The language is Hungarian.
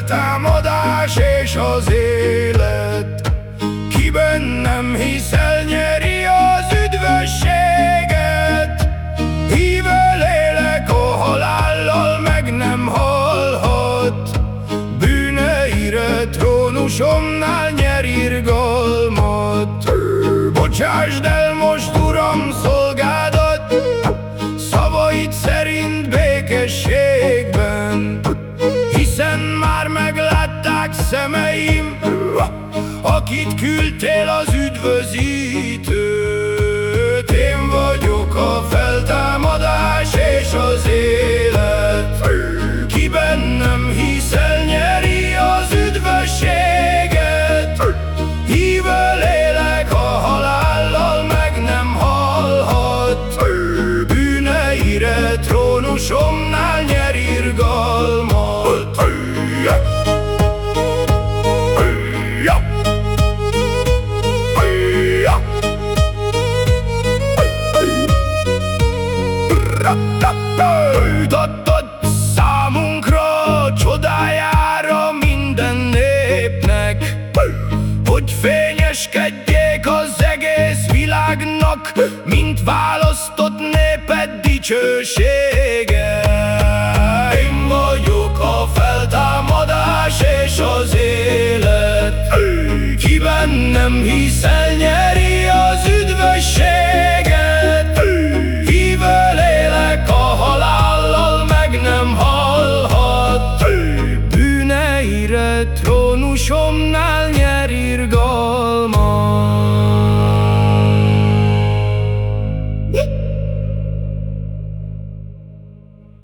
feltámadás és az élet. Kiben nem hiszel, nyeri az üdvösséget. Híve lélek a halállal meg nem halhat. Bűneire trónusomnál nyer irgalmat. Bocsásd el szemeim, Akit küldtél az üdvözítőt. Őt adtad számunkra, csodájára minden népnek, Hogy fényeskedjék az egész világnak, Mint választott néped dicsősége. Én vagyok a feltámadás és az élet, Ki bennem hiszel nyer